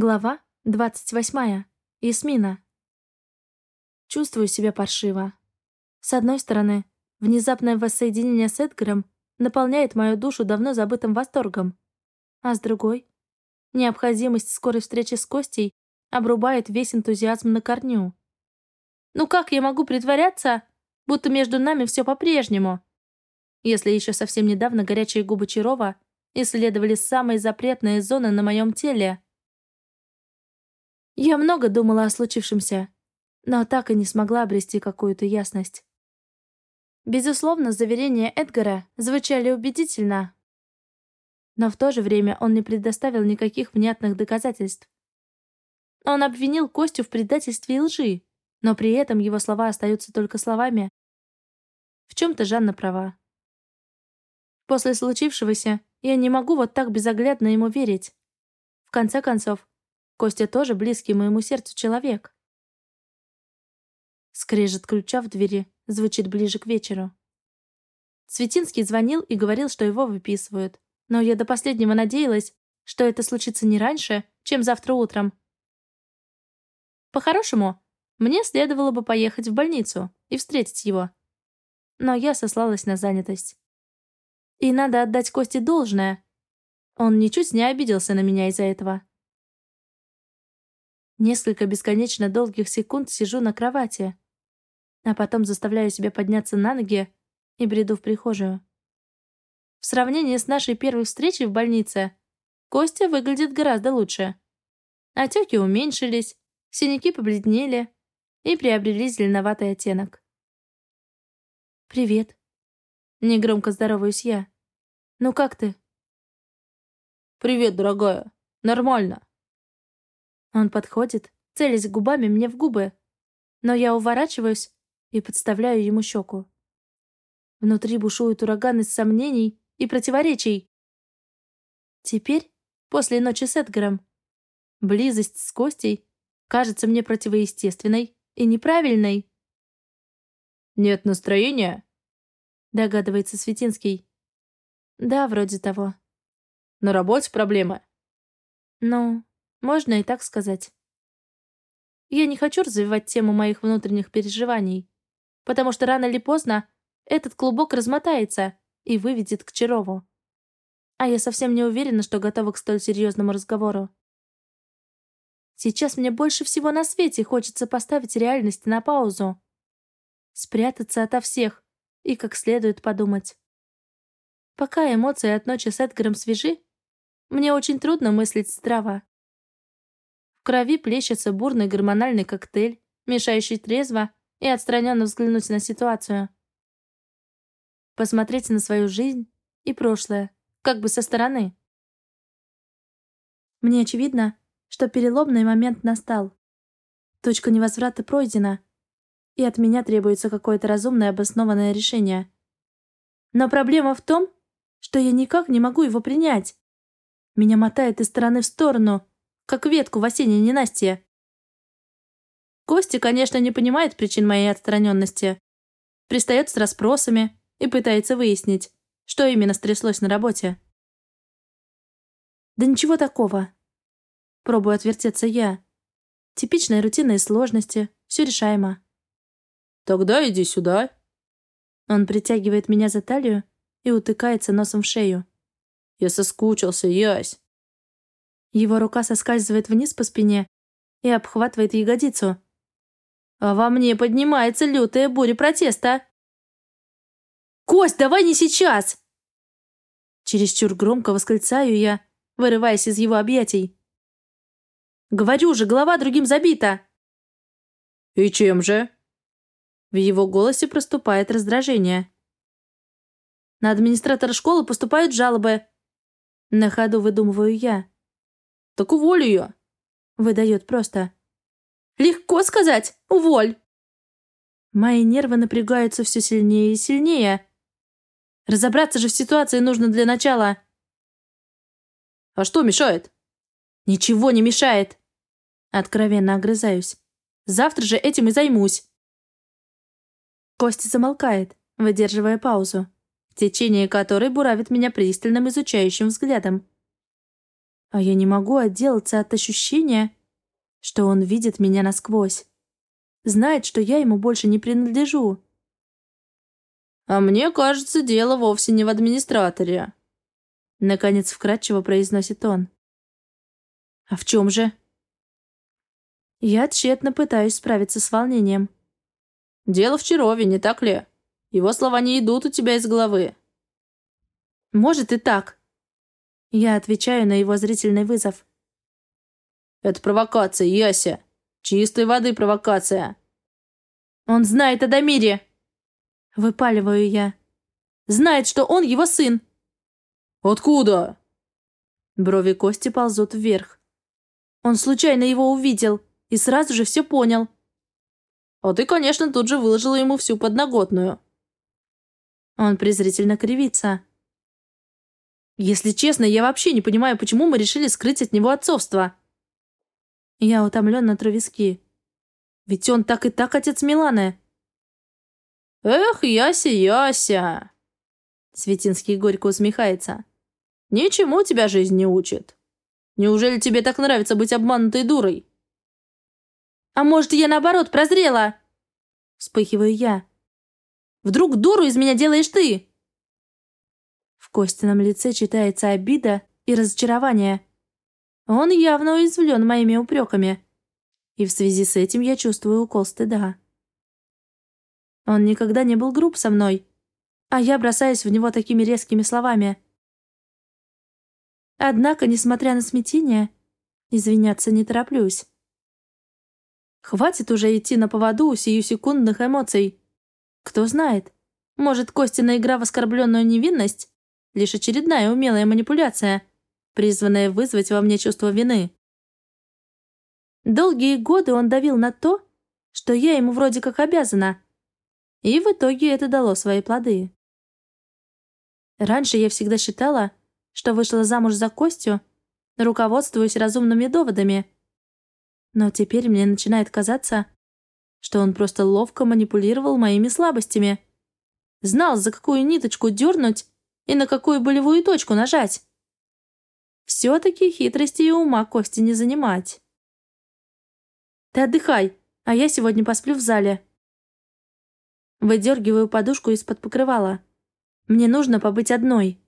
Глава 28. Ясмина. Чувствую себя паршиво. С одной стороны, внезапное воссоединение с Эдгаром наполняет мою душу давно забытым восторгом. А с другой, необходимость скорой встречи с Костей обрубает весь энтузиазм на корню. Ну как я могу притворяться, будто между нами все по-прежнему? Если еще совсем недавно горячие губы Чарова исследовали самые запретные зоны на моем теле — я много думала о случившемся, но так и не смогла обрести какую-то ясность. Безусловно, заверения Эдгара звучали убедительно, но в то же время он не предоставил никаких внятных доказательств. Он обвинил Костю в предательстве и лжи, но при этом его слова остаются только словами. В чем-то Жанна права. После случившегося я не могу вот так безоглядно ему верить. В конце концов, Костя тоже близкий моему сердцу человек. Скрежет ключа в двери звучит ближе к вечеру. Светинский звонил и говорил, что его выписывают. Но я до последнего надеялась, что это случится не раньше, чем завтра утром. По-хорошему, мне следовало бы поехать в больницу и встретить его. Но я сослалась на занятость. И надо отдать Косте должное. Он ничуть не обиделся на меня из-за этого. Несколько бесконечно долгих секунд сижу на кровати, а потом заставляю себя подняться на ноги и бреду в прихожую. В сравнении с нашей первой встречей в больнице, Костя выглядит гораздо лучше. Отеки уменьшились, синяки побледнели и приобрели зеленоватый оттенок. «Привет». Негромко здороваюсь я. «Ну как ты?» «Привет, дорогая. Нормально. Он подходит, целясь губами мне в губы. Но я уворачиваюсь и подставляю ему щеку. Внутри бушует ураган из сомнений и противоречий. Теперь, после ночи с Эдгаром, близость с Костей кажется мне противоестественной и неправильной. «Нет настроения?» — догадывается Светинский. «Да, вроде того». «На работе проблемы?» «Ну, можно и так сказать. Я не хочу развивать тему моих внутренних переживаний, потому что рано или поздно этот клубок размотается и выведет к Чарову. А я совсем не уверена, что готова к столь серьезному разговору. Сейчас мне больше всего на свете хочется поставить реальность на паузу. Спрятаться ото всех и как следует подумать. Пока эмоции от ночи с Эдгаром свежи, мне очень трудно мыслить здраво крови плещется бурный гормональный коктейль, мешающий трезво и отстраненно взглянуть на ситуацию. Посмотреть на свою жизнь и прошлое, как бы со стороны. Мне очевидно, что переломный момент настал. Точка невозврата пройдена, и от меня требуется какое-то разумное обоснованное решение. Но проблема в том, что я никак не могу его принять. Меня мотает из стороны в сторону, как ветку в осеннее ненастье. Костя, конечно, не понимает причин моей отстраненности. Пристает с расспросами и пытается выяснить, что именно стряслось на работе. Да ничего такого. Пробую отвертеться я. Типичные рутинные сложности, все решаемо. Тогда иди сюда. Он притягивает меня за талию и утыкается носом в шею. Я соскучился, Ясь. Его рука соскальзывает вниз по спине и обхватывает ягодицу. А во мне поднимается лютая буря протеста. «Кость, давай не сейчас!» Чересчур громко восклицаю я, вырываясь из его объятий. «Говорю же, голова другим забита!» «И чем же?» В его голосе проступает раздражение. На администратора школы поступают жалобы. На ходу выдумываю я. Так уволь ее!» Выдает просто. «Легко сказать! Уволь!» Мои нервы напрягаются все сильнее и сильнее. Разобраться же в ситуации нужно для начала. «А что мешает?» «Ничего не мешает!» Откровенно огрызаюсь. «Завтра же этим и займусь!» Костя замолкает, выдерживая паузу, в течение которой буравит меня пристальным изучающим взглядом. А я не могу отделаться от ощущения, что он видит меня насквозь. Знает, что я ему больше не принадлежу. «А мне кажется, дело вовсе не в администраторе», — наконец вкратчиво произносит он. «А в чем же?» Я тщетно пытаюсь справиться с волнением. «Дело в Чарове, не так ли? Его слова не идут у тебя из головы». «Может и так». Я отвечаю на его зрительный вызов. «Это провокация, Яся. Чистой воды провокация». «Он знает о Дамире!» Выпаливаю я. «Знает, что он его сын!» «Откуда?» Брови Кости ползут вверх. Он случайно его увидел и сразу же все понял. А ты, конечно, тут же выложила ему всю подноготную. Он презрительно кривится. Если честно, я вообще не понимаю, почему мы решили скрыть от него отцовство. Я утомленно тру виски. Ведь он так и так отец Миланы. Эх, Яся, Яся. Светинский горько усмехается. Ничему тебя жизнь не учит. Неужели тебе так нравится быть обманутой дурой? А может, я наоборот прозрела?» Вспыхиваю я. «Вдруг дуру из меня делаешь ты?» В Костином лице читается обида и разочарование. Он явно уязвлен моими упреками. И в связи с этим я чувствую укол стыда. Он никогда не был груб со мной, а я бросаюсь в него такими резкими словами. Однако, несмотря на смятение, извиняться не тороплюсь. Хватит уже идти на поводу у сиюсекундных эмоций. Кто знает, может, Костина игра в оскорбленную невинность — лишь очередная умелая манипуляция, призванная вызвать во мне чувство вины. Долгие годы он давил на то, что я ему вроде как обязана, и в итоге это дало свои плоды. Раньше я всегда считала, что вышла замуж за Костю, руководствуясь разумными доводами — но теперь мне начинает казаться, что он просто ловко манипулировал моими слабостями. Знал, за какую ниточку дернуть и на какую болевую точку нажать. Все-таки хитрости и ума Кости не занимать. Ты отдыхай, а я сегодня посплю в зале. Выдергиваю подушку из-под покрывала. Мне нужно побыть одной.